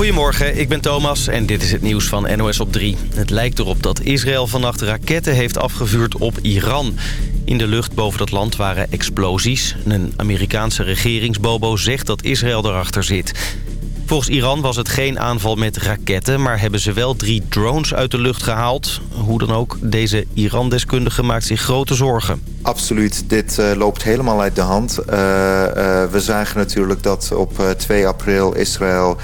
Goedemorgen, ik ben Thomas en dit is het nieuws van NOS op 3. Het lijkt erop dat Israël vannacht raketten heeft afgevuurd op Iran. In de lucht boven dat land waren explosies. Een Amerikaanse regeringsbobo zegt dat Israël erachter zit. Volgens Iran was het geen aanval met raketten... maar hebben ze wel drie drones uit de lucht gehaald. Hoe dan ook, deze Iran-deskundige maakt zich grote zorgen. Absoluut, dit uh, loopt helemaal uit de hand. Uh, uh, we zagen natuurlijk dat op 2 april Israël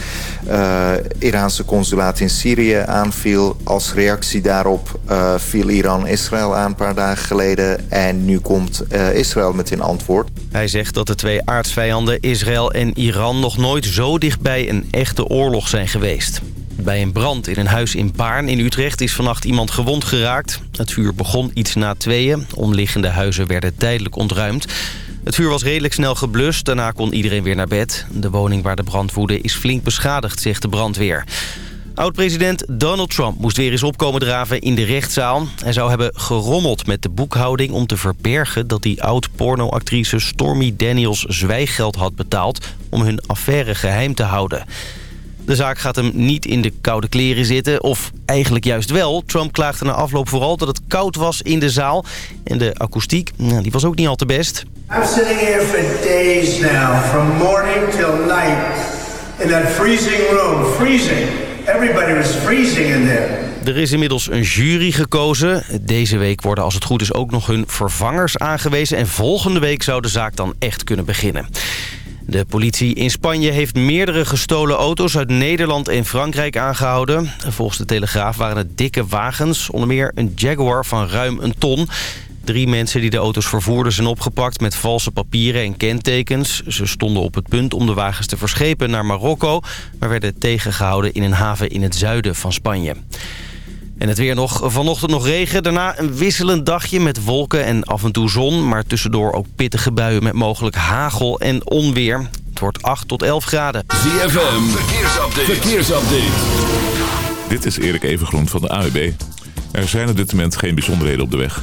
Iraanse consulaat in Syrië aanviel. Als reactie daarop viel Iran Israël aan een paar dagen geleden. En nu komt Israël met een antwoord. Hij zegt dat de twee aardsvijanden Israël en Iran nog nooit zo dichtbij een echte oorlog zijn geweest. Bij een brand in een huis in Baarn in Utrecht is vannacht iemand gewond geraakt. Het vuur begon iets na tweeën. Omliggende huizen werden tijdelijk ontruimd. Het vuur was redelijk snel geblust. Daarna kon iedereen weer naar bed. De woning waar de brand woedde is flink beschadigd, zegt de brandweer. Oud-president Donald Trump moest weer eens opkomen draven in de rechtszaal. Hij zou hebben gerommeld met de boekhouding om te verbergen... dat die oud-pornoactrice Stormy Daniels zwijggeld had betaald... om hun affaire geheim te houden. De zaak gaat hem niet in de koude kleren zitten. Of eigenlijk juist wel. Trump klaagde na afloop vooral dat het koud was in de zaal. En de akoestiek, nou, die was ook niet al te best. I'm sitting here for days now. From morning till night. In that freezing room. Freezing. Everybody was freezing in there. Er is inmiddels een jury gekozen. Deze week worden als het goed is ook nog hun vervangers aangewezen. En volgende week zou de zaak dan echt kunnen beginnen. De politie in Spanje heeft meerdere gestolen auto's uit Nederland en Frankrijk aangehouden. Volgens de Telegraaf waren het dikke wagens, onder meer een Jaguar van ruim een ton. Drie mensen die de auto's vervoerden zijn opgepakt met valse papieren en kentekens. Ze stonden op het punt om de wagens te verschepen naar Marokko... maar werden tegengehouden in een haven in het zuiden van Spanje. En het weer nog. Vanochtend nog regen. Daarna een wisselend dagje met wolken en af en toe zon. Maar tussendoor ook pittige buien met mogelijk hagel en onweer. Het wordt 8 tot 11 graden. ZFM, verkeersupdate. verkeersupdate. Dit is Erik Evengroen van de AWB. Er zijn op dit moment geen bijzonderheden op de weg.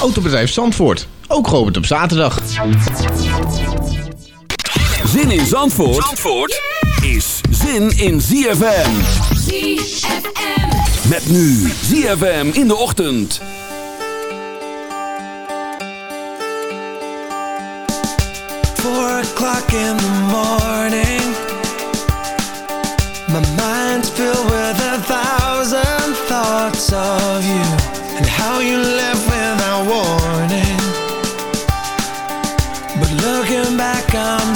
Autobedrijf Zandvoort, ook geopend op zaterdag. Zin in Zandvoort, Zandvoort is zin in ZFM. ZFM. Met nu ZFM in de ochtend. Four o'clock in the morning. My mind's filled with a thousand thoughts of you. And how you left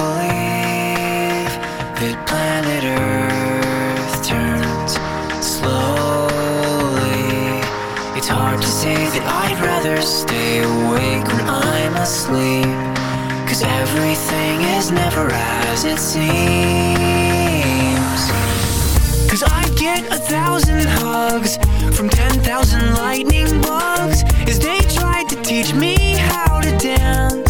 believe that planet Earth turns slowly. It's hard to say that I'd rather stay awake when I'm asleep. Cause everything is never as it seems. Cause I get a thousand hugs from ten thousand lightning bugs as they tried to teach me how to dance.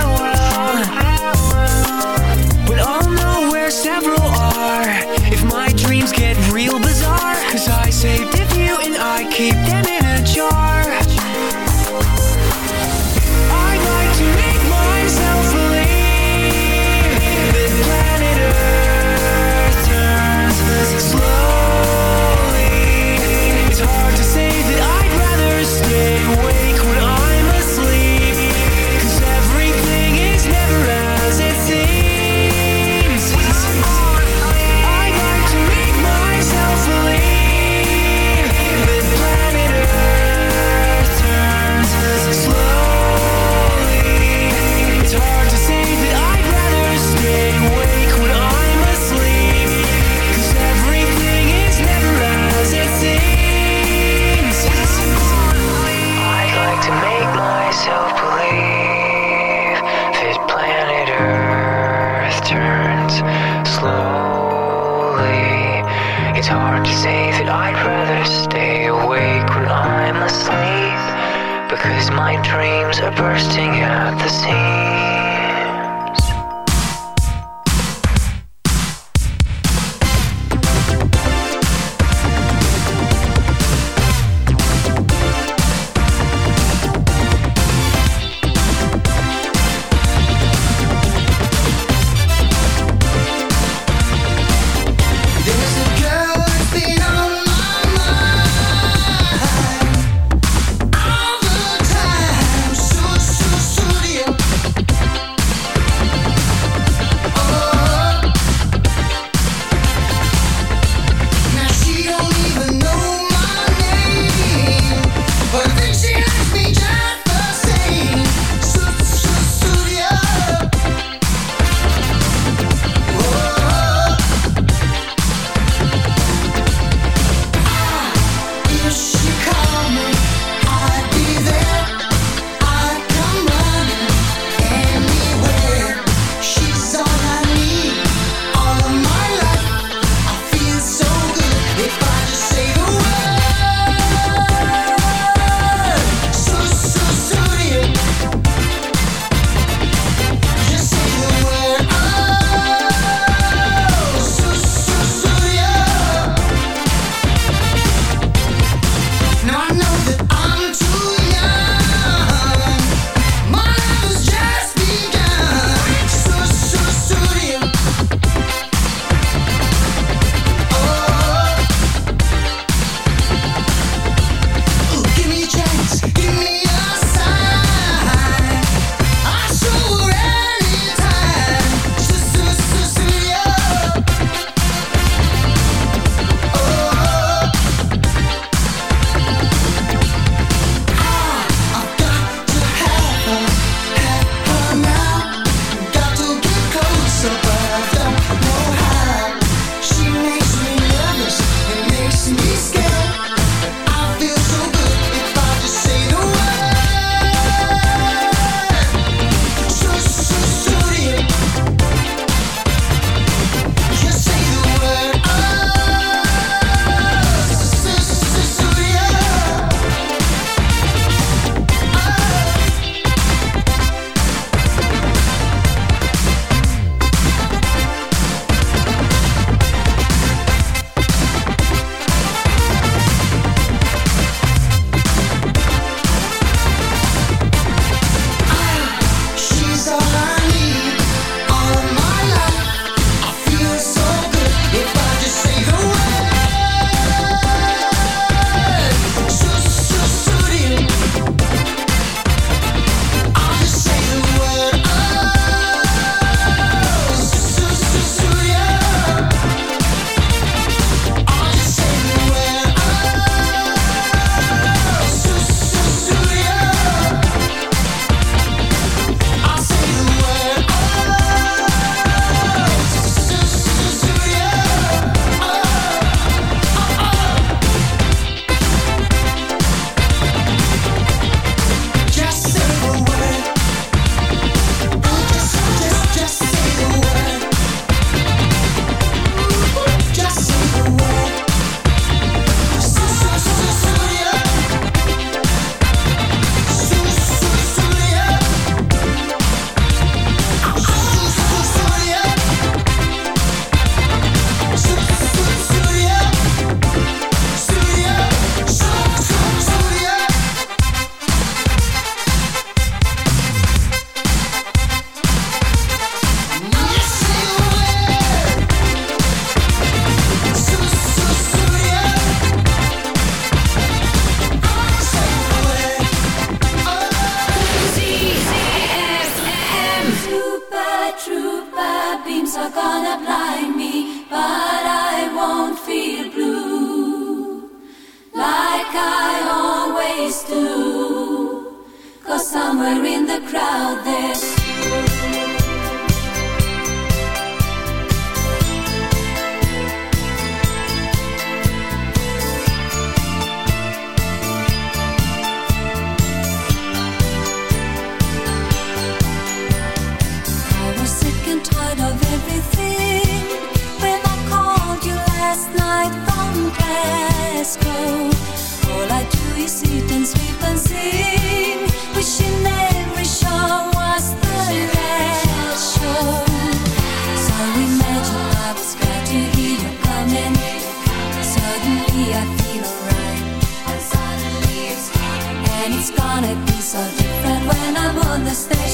I'm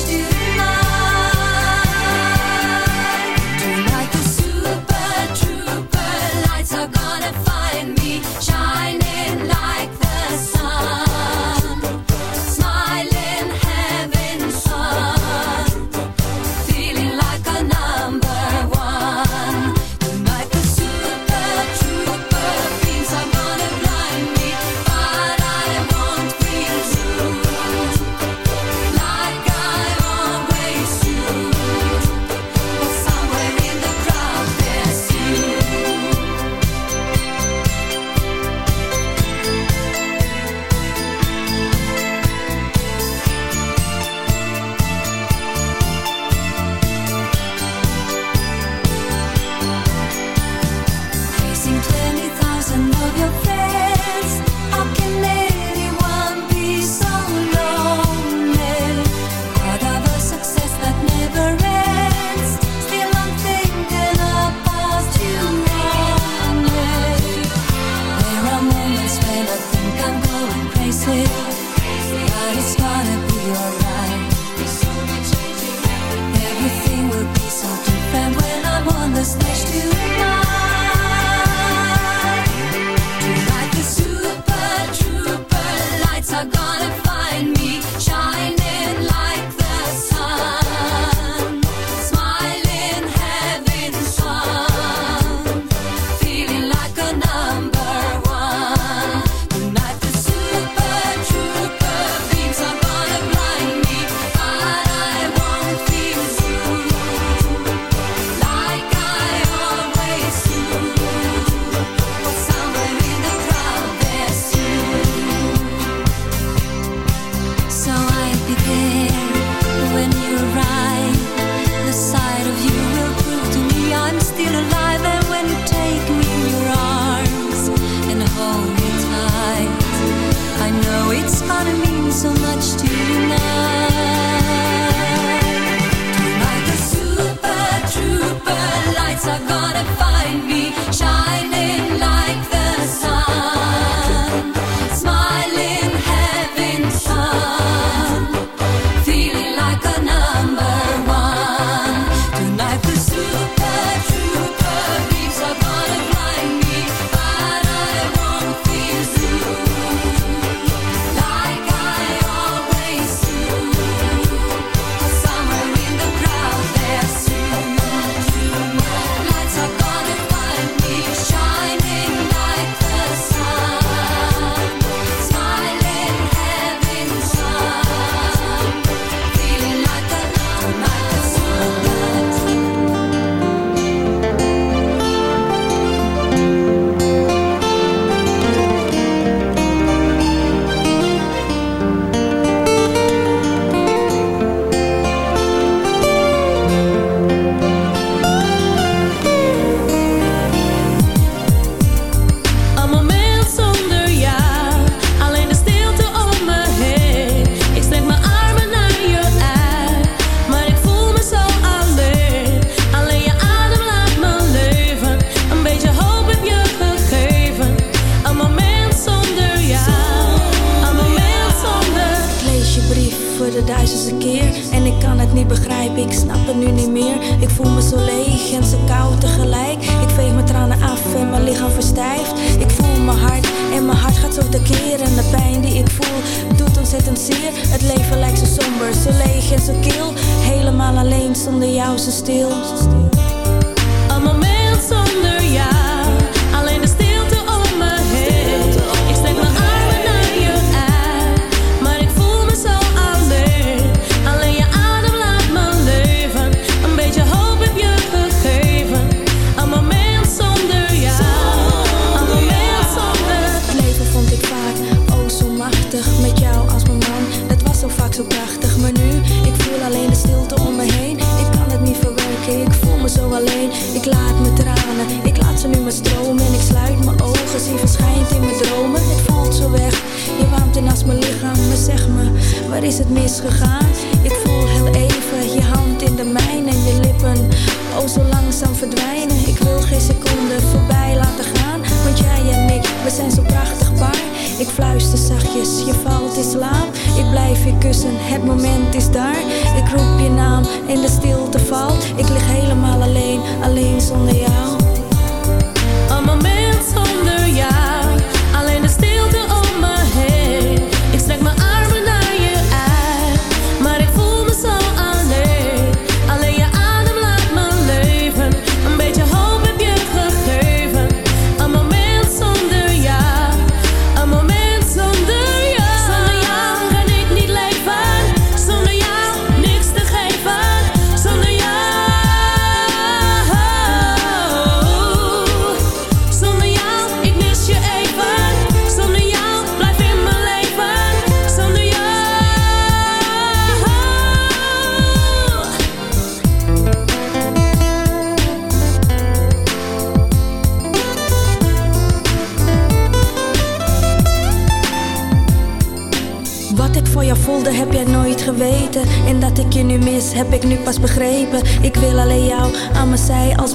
the stage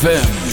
ZFM.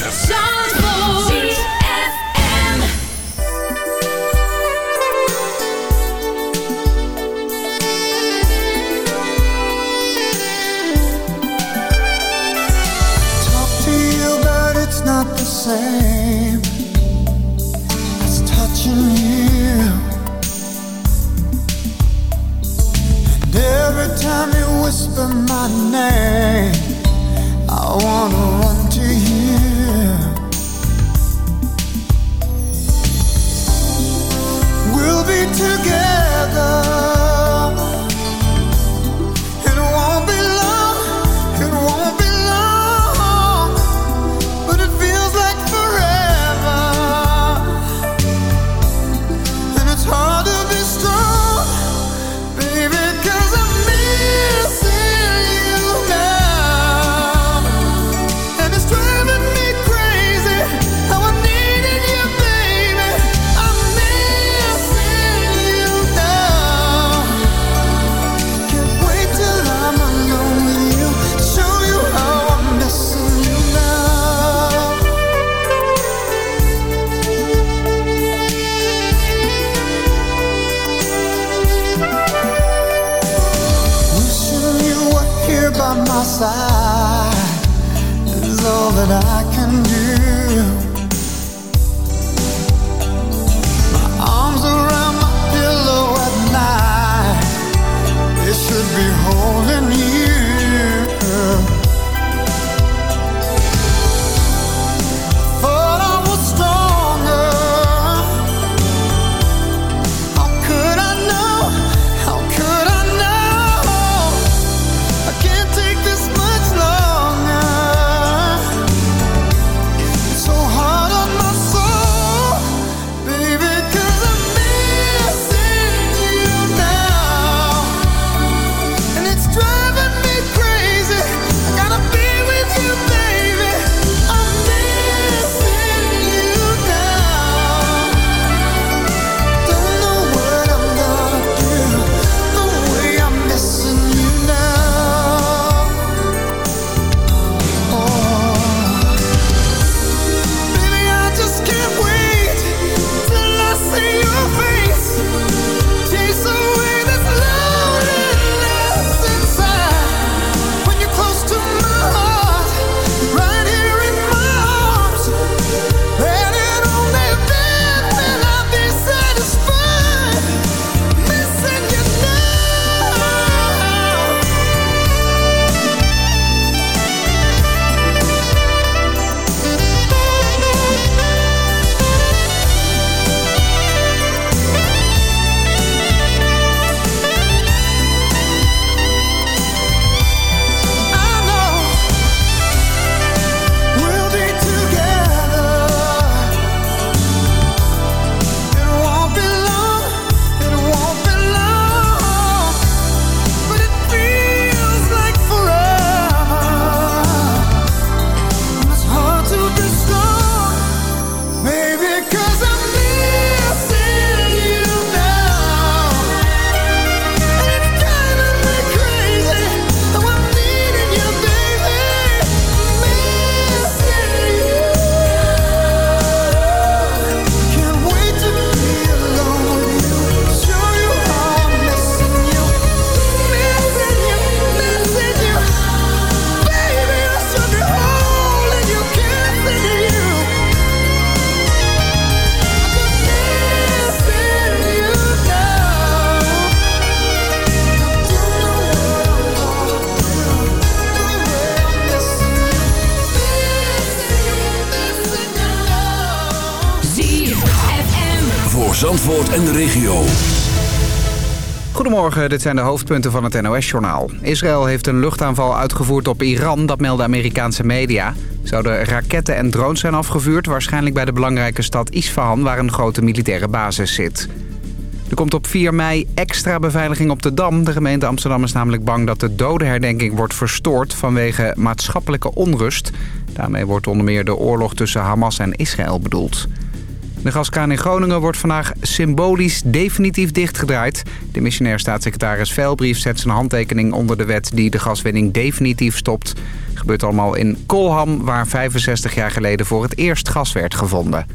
Dit zijn de hoofdpunten van het NOS-journaal. Israël heeft een luchtaanval uitgevoerd op Iran, dat melden Amerikaanse media. Zouden raketten en drones zijn afgevuurd... waarschijnlijk bij de belangrijke stad Isfahan, waar een grote militaire basis zit. Er komt op 4 mei extra beveiliging op de Dam. De gemeente Amsterdam is namelijk bang dat de dodenherdenking wordt verstoord... vanwege maatschappelijke onrust. Daarmee wordt onder meer de oorlog tussen Hamas en Israël bedoeld. De gaskraan in Groningen wordt vandaag symbolisch definitief dichtgedraaid. De missionair staatssecretaris Veilbrief zet zijn handtekening onder de wet die de gaswinning definitief stopt. Gebeurt allemaal in Kolham, waar 65 jaar geleden voor het eerst gas werd gevonden.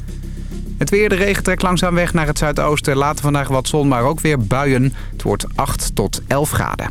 Het weer, de regen trekt langzaam weg naar het zuidoosten. Later vandaag wat zon, maar ook weer buien. Het wordt 8 tot 11 graden.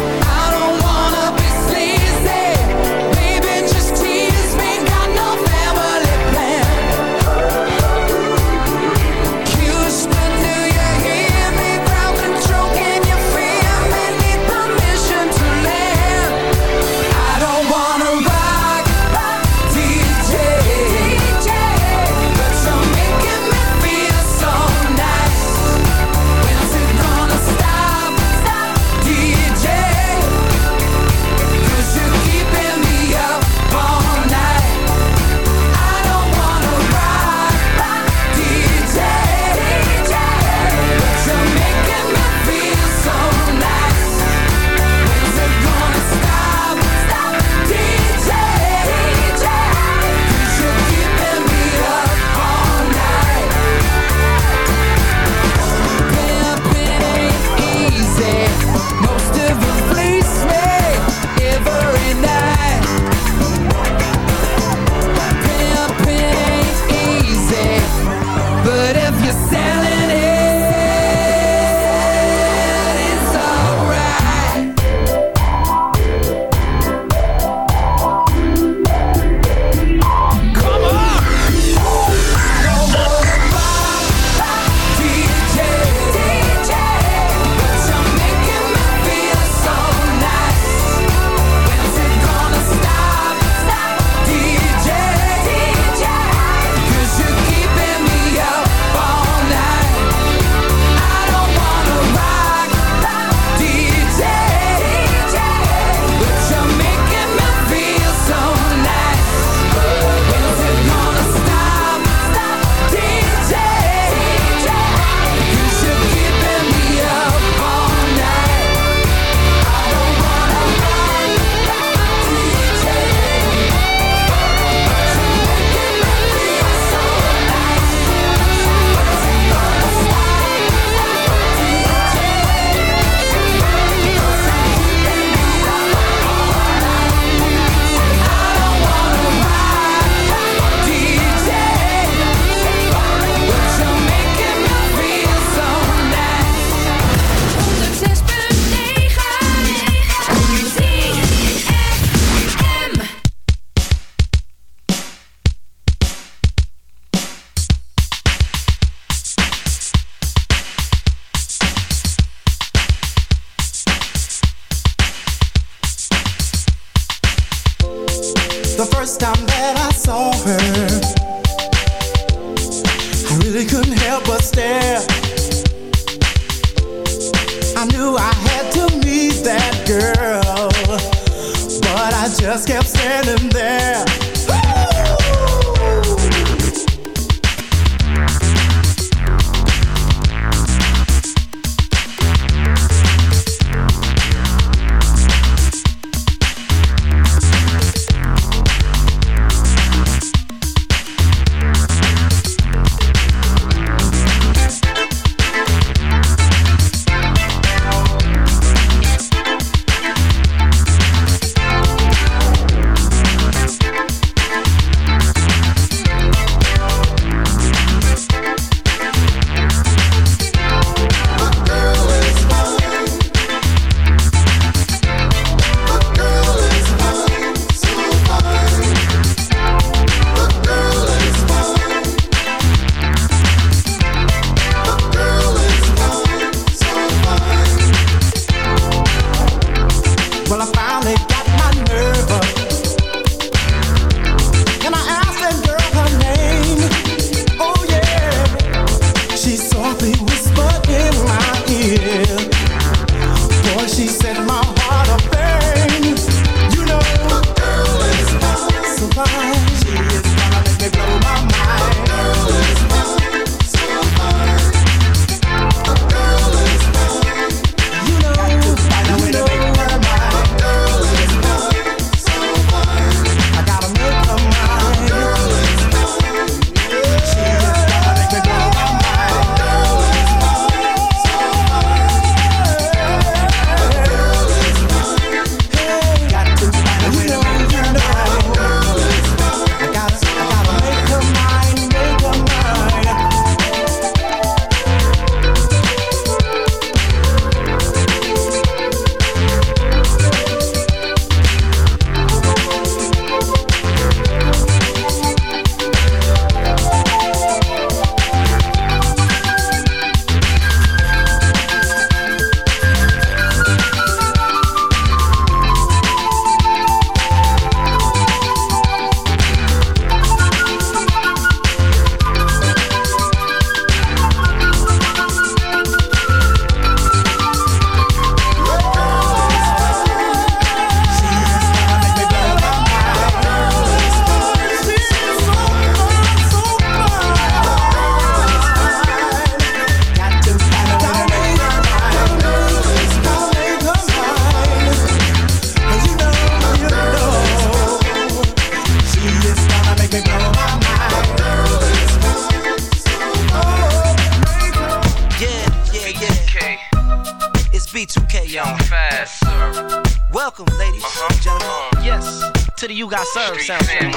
Got Served sound family.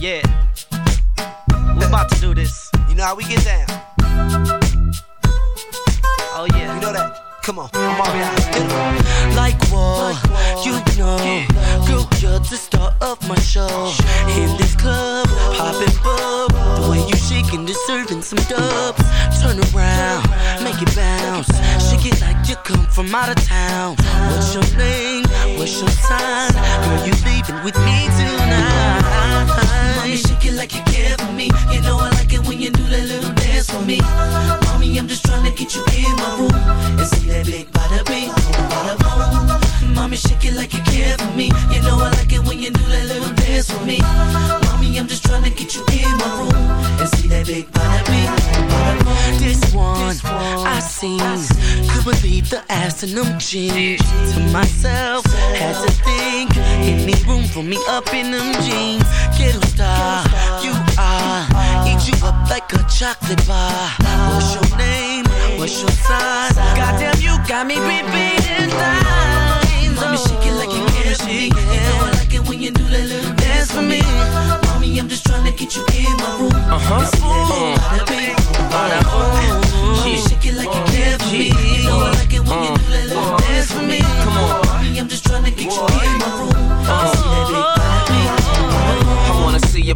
Yeah. We're about to do this. You know how we get down. Oh, yeah. You know that. Come on, I'm already out. Hit 'em. Like what? You know, girl, you're the star of my show. In this club, popping bub. The way you shaking, deserving some dubs. Turn around, make it bounce. Shake it like you come from out of town. What's your name? What's your sign? Girl, you leaving with me tonight. Mommy, shake it like you care for me. You know I like it when you do that little dance for me. Mommy, I'm just trying to get you in my room and see that big bada bing, bada boom. Mommy, shake it like you care for me. You know I like it when you do that little dance for me. I'm just trying to get you in my room and see that big bing, bada boom. This one, I seen. Could believe the ass in them jeans. To myself, had to think. Any room for me up in them jeans? Ghetto star, ah, you are. Eat you up like a chocolate bar. What's your name? What's your size? Goddamn, you got me repeating lines. Mommy, shake it like you for me. You know I like it when you do that little dance for me. Mommy, I'm just trying to get you in my room. Uh-huh. And see that big bada bing, bada boom. Mommy, shake it like you care for me. You know I like it when you do that little dance for me. Come on, mommy, I'm just trying to get you in my room. And see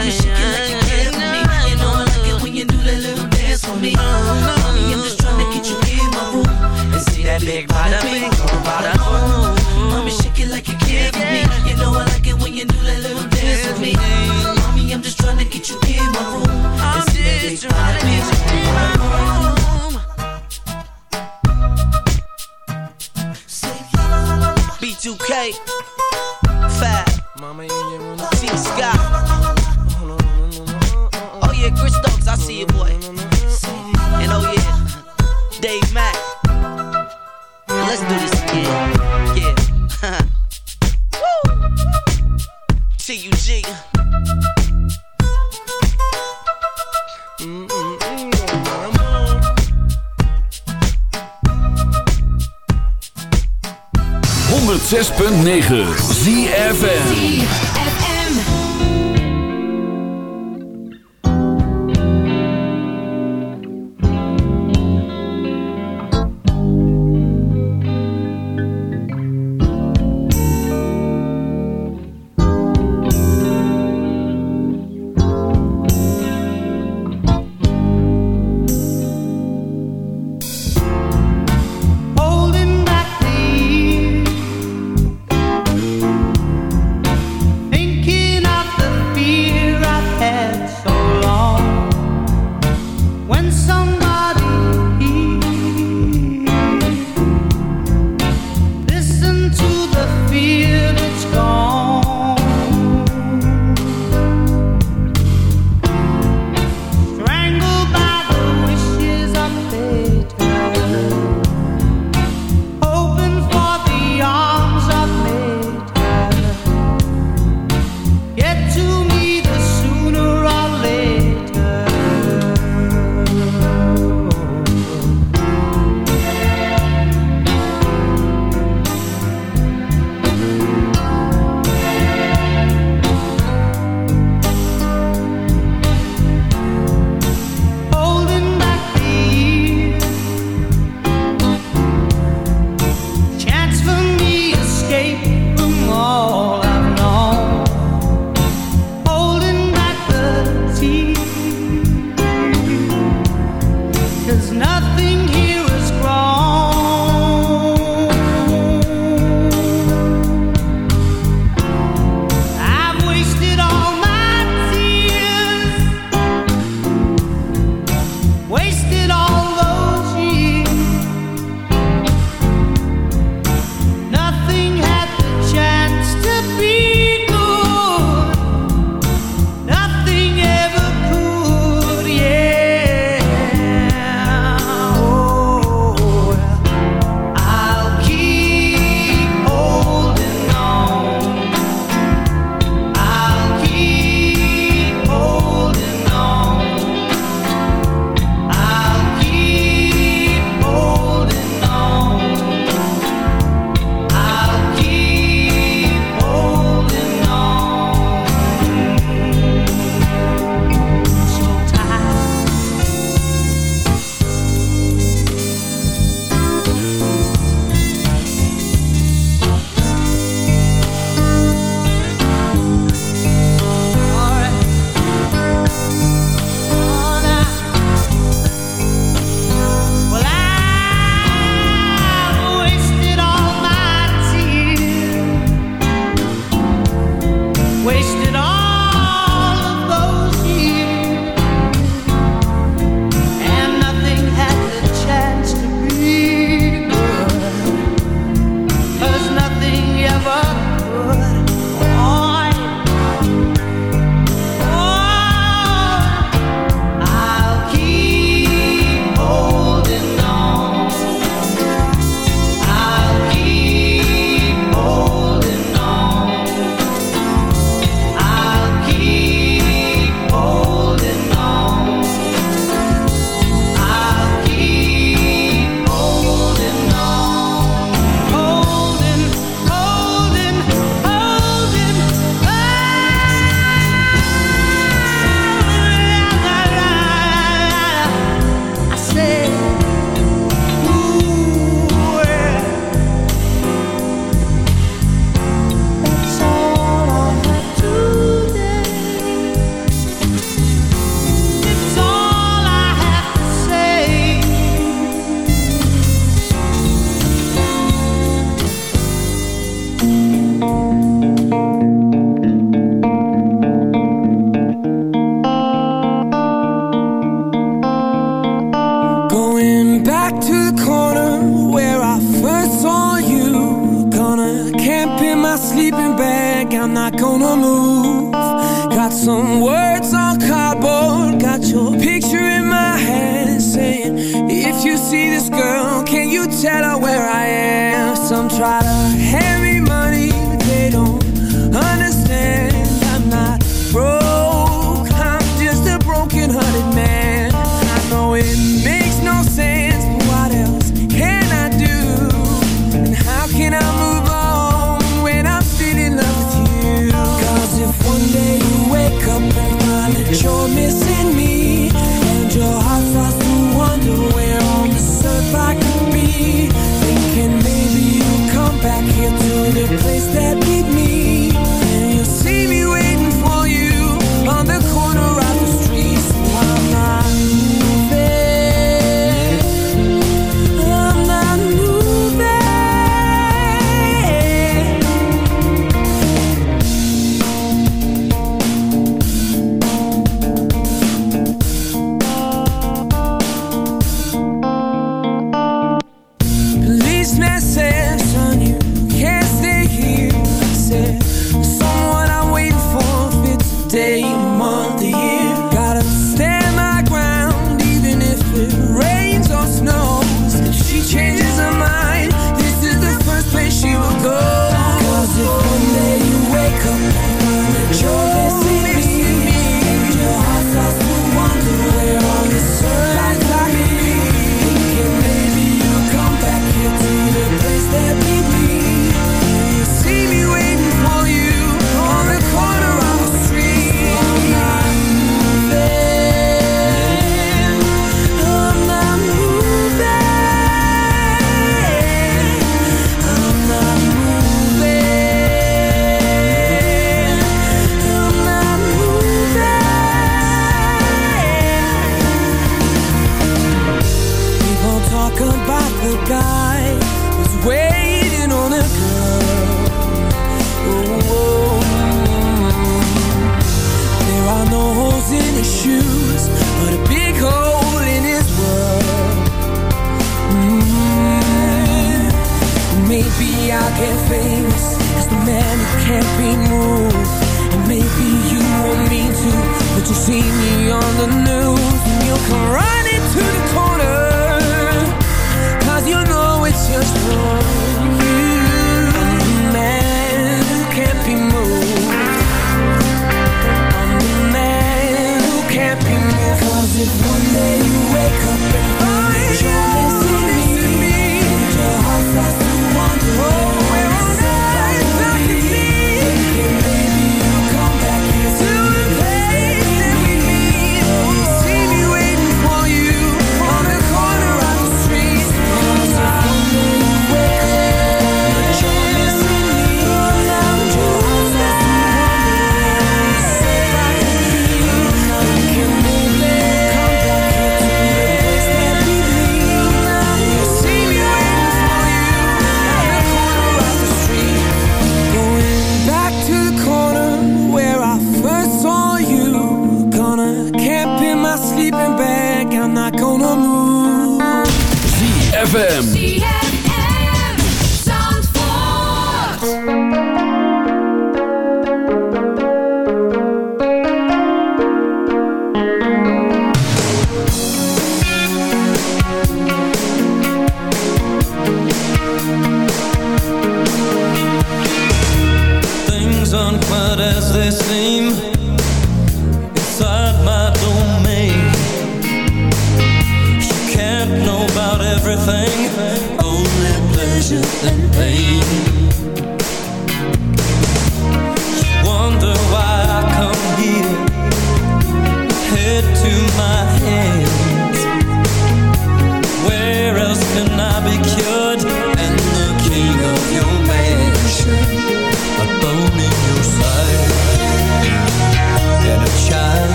Uh-huh. Mommy, shake it like you care for me. You know I like it when you do that little dance for me. Mommy, I'm just trying to get you in my room and see that big bada bing, bada boom. Mommy, shake it like you care for me. You know I like it when you do that little dance for me. Mommy, I'm just trying to get you in my room and see that big bada bing, oh bada boom. B2K, Fab, T Scott. I see you, boy. And oh yeah, Dave Mack. Let's do this again. Yeah. Woo! Zes punt negen.